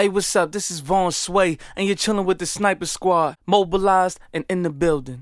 Hey, what's up? This is Vaughn Sway, and you're chilling with the Sniper Squad, mobilized and in the building.